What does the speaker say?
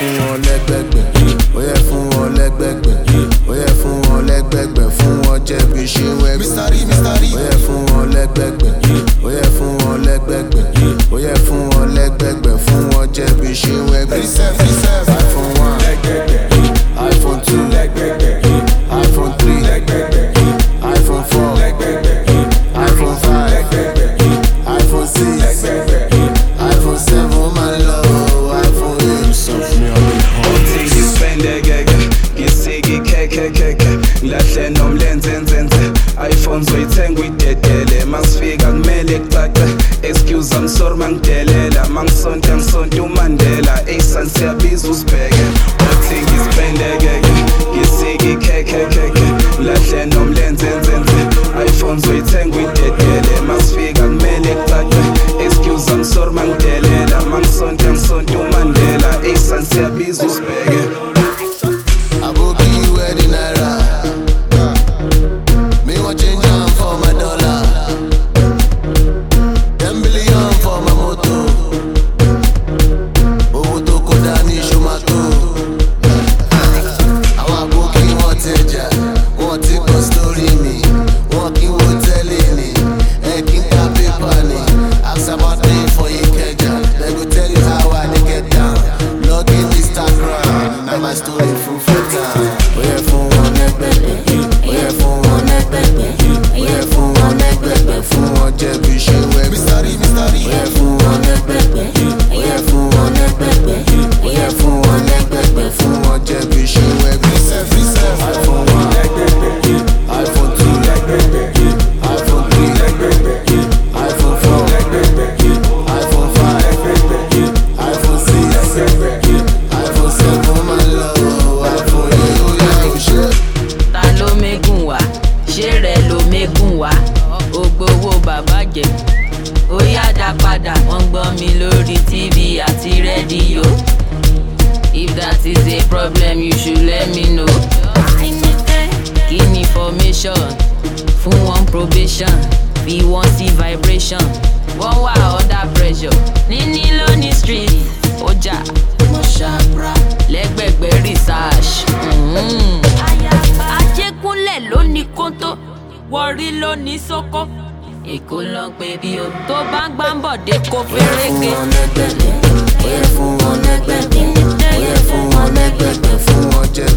fún wọn lẹ́gbẹ̀gbẹ̀ ó yẹ fún wọn lẹ́gbẹ̀gbẹ̀ ó yẹ fún wọn lẹ́gbẹ̀gbẹ̀ fún wọn jẹ̀bi ṣé wẹ́gbẹ̀ ó yẹ fún uthi ngispendekeke ngisike kekekeke ngilahle nomlenzenzenze iphone zoyithenga uyidedele my story do full full time. padà wọ́n gbọ́ mi lórí tv àti rédíò. if that is a problem you should let me know. kí ni formation fún wọn probation bí wọ́n sí vibration wọ́n wà under pressure níní mm-hmm. lónìí street ọjà lẹ́gbẹ̀gbẹ̀ research. àjẹkúnlẹ̀ ló ní kóńtó wọ̀rí ló ní sókó. èkó lọ gbé bí o. tó bá ń gbá ń bọ̀ dé kó fẹ́rẹ́gẹ́. ó yẹ fún wọn lẹ́gbẹ̀ẹ́ ó yẹ fún wọn lẹ́gbẹ̀ẹ́ fún wọn jẹ́